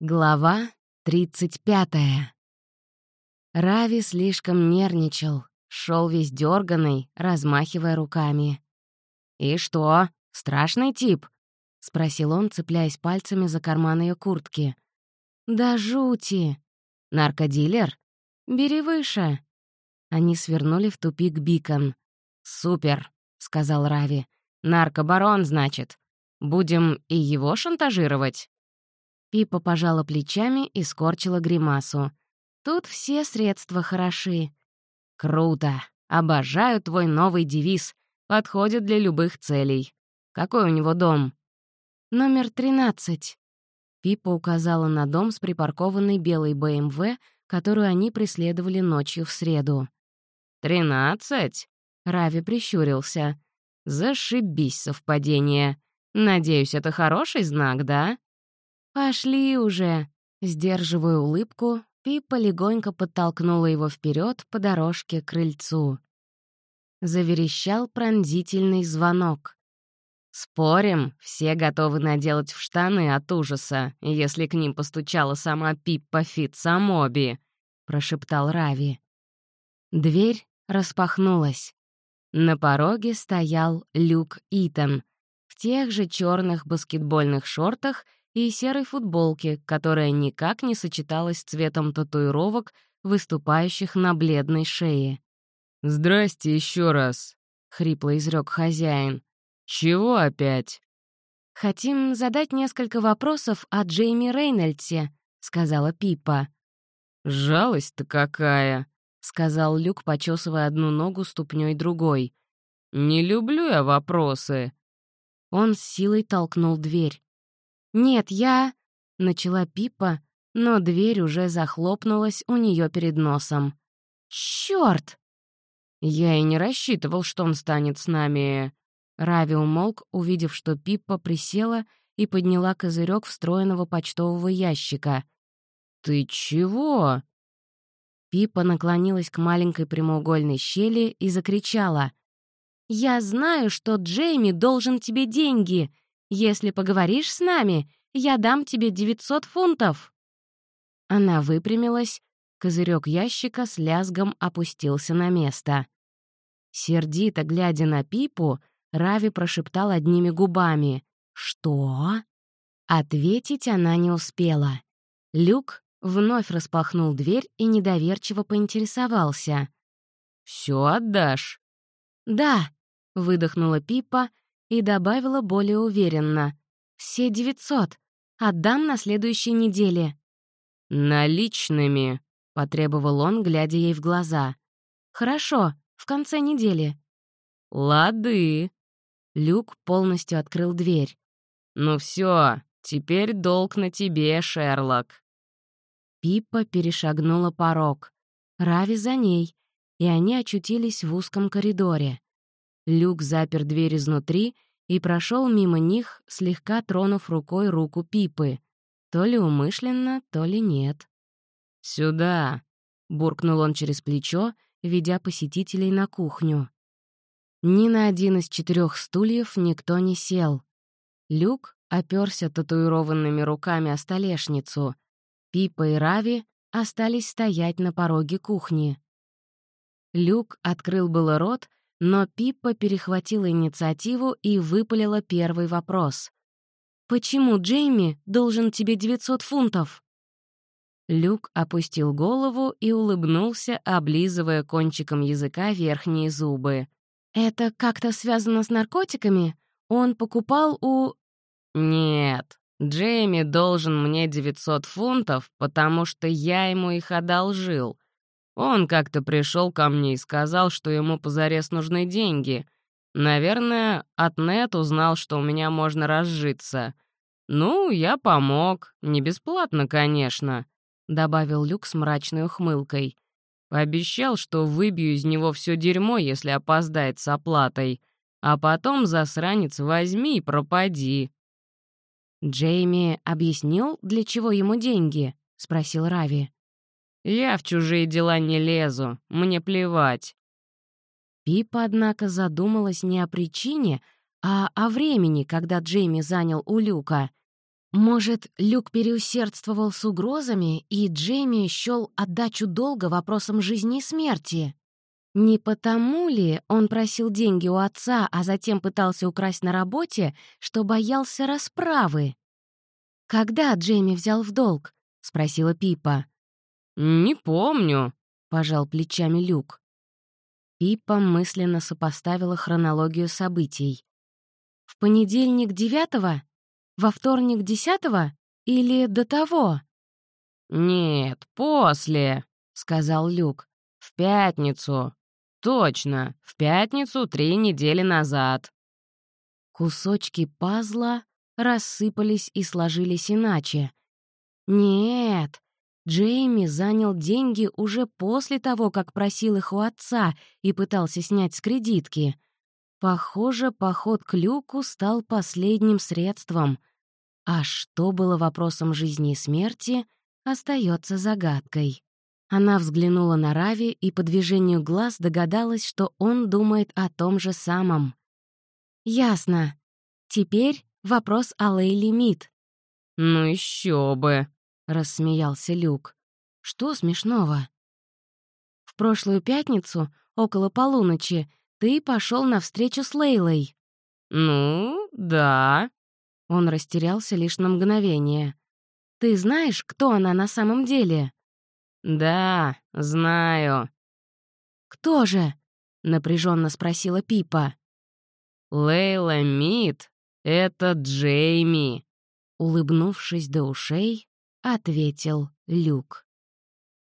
Глава 35. Рави слишком нервничал, шел весь дерганый, размахивая руками. «И что, страшный тип?» — спросил он, цепляясь пальцами за карман ее куртки. «Да жути! Наркодилер? Бери выше!» Они свернули в тупик Бикон. «Супер!» — сказал Рави. «Наркобарон, значит. Будем и его шантажировать?» Пипа пожала плечами и скорчила гримасу. «Тут все средства хороши». «Круто! Обожаю твой новый девиз. Подходит для любых целей. Какой у него дом?» «Номер 13». Пипа указала на дом с припаркованной белой БМВ, которую они преследовали ночью в среду. «Тринадцать?» — Рави прищурился. «Зашибись совпадение. Надеюсь, это хороший знак, да?» «Пошли уже!» Сдерживая улыбку, Пиппа легонько подтолкнула его вперед по дорожке к крыльцу. Заверещал пронзительный звонок. «Спорим, все готовы наделать в штаны от ужаса, если к ним постучала сама Пиппа Фитсамоби», — прошептал Рави. Дверь распахнулась. На пороге стоял Люк Итан в тех же черных баскетбольных шортах и серой футболке, которая никак не сочеталась с цветом татуировок, выступающих на бледной шее. «Здрасте еще раз», — хрипло изрек хозяин. «Чего опять?» «Хотим задать несколько вопросов о Джейми Рейнольдсе», — сказала Пипа. «Жалость-то какая», — сказал Люк, почесывая одну ногу ступней другой. «Не люблю я вопросы». Он с силой толкнул дверь. «Нет, я...» — начала Пипа, но дверь уже захлопнулась у нее перед носом. «Чёрт!» «Я и не рассчитывал, что он станет с нами...» Рави умолк, увидев, что Пиппа присела и подняла козырек встроенного почтового ящика. «Ты чего?» Пиппа наклонилась к маленькой прямоугольной щели и закричала. «Я знаю, что Джейми должен тебе деньги. Если поговоришь с нами, я дам тебе 900 фунтов». Она выпрямилась, козырек ящика с лязгом опустился на место. Сердито глядя на Пипу, Рави прошептал одними губами «Что?». Ответить она не успела. Люк вновь распахнул дверь и недоверчиво поинтересовался. «Всё отдашь?» «Да», — выдохнула Пипа и добавила более уверенно. «Все девятьсот. Отдам на следующей неделе». «Наличными», — потребовал он, глядя ей в глаза. «Хорошо, в конце недели». «Лады». Люк полностью открыл дверь. «Ну все, теперь долг на тебе, Шерлок». Пиппа перешагнула порог. Рави за ней, и они очутились в узком коридоре. Люк запер дверь изнутри и прошел мимо них, слегка тронув рукой руку Пипы. То ли умышленно, то ли нет. «Сюда!» — буркнул он через плечо, ведя посетителей на кухню. Ни на один из четырех стульев никто не сел. Люк оперся татуированными руками о столешницу. Пипа и Рави остались стоять на пороге кухни. Люк открыл было рот, но Пиппа перехватила инициативу и выпалила первый вопрос. «Почему Джейми должен тебе 900 фунтов?» Люк опустил голову и улыбнулся, облизывая кончиком языка верхние зубы. «Это как-то связано с наркотиками? Он покупал у...» «Нет, Джейми должен мне 900 фунтов, потому что я ему их одолжил. Он как-то пришел ко мне и сказал, что ему позарез нужны деньги. Наверное, от Нет узнал, что у меня можно разжиться. Ну, я помог. Не бесплатно, конечно», — добавил Люк с мрачной ухмылкой. Пообещал, что выбью из него все дерьмо, если опоздает с оплатой. А потом, засранец, возьми и пропади. «Джейми объяснил, для чего ему деньги?» — спросил Рави. Я в чужие дела не лезу, мне плевать». Пипа, однако, задумалась не о причине, а о времени, когда Джейми занял у Люка. Может, Люк переусердствовал с угрозами, и Джейми счёл отдачу долга вопросом жизни и смерти? Не потому ли он просил деньги у отца, а затем пытался украсть на работе, что боялся расправы? «Когда Джейми взял в долг?» — спросила Пипа. «Не помню», — пожал плечами Люк. Пипа мысленно сопоставила хронологию событий. «В понедельник девятого? Во вторник десятого? Или до того?» «Нет, после», — сказал Люк. «В пятницу. Точно, в пятницу три недели назад». Кусочки пазла рассыпались и сложились иначе. Нет, Джейми занял деньги уже после того, как просил их у отца и пытался снять с кредитки. Похоже, поход к люку стал последним средством. А что было вопросом жизни и смерти, остается загадкой. Она взглянула на Рави и по движению глаз догадалась, что он думает о том же самом. «Ясно. Теперь вопрос о Лейли Мид». «Ну еще бы», — рассмеялся Люк. «Что смешного?» «В прошлую пятницу, около полуночи, ты пошел на встречу с Лейлой». «Ну, да». Он растерялся лишь на мгновение. «Ты знаешь, кто она на самом деле?» «Да, знаю». «Кто же?» — напряженно спросила Пипа. «Лейла Мид — это Джейми», — улыбнувшись до ушей, ответил Люк.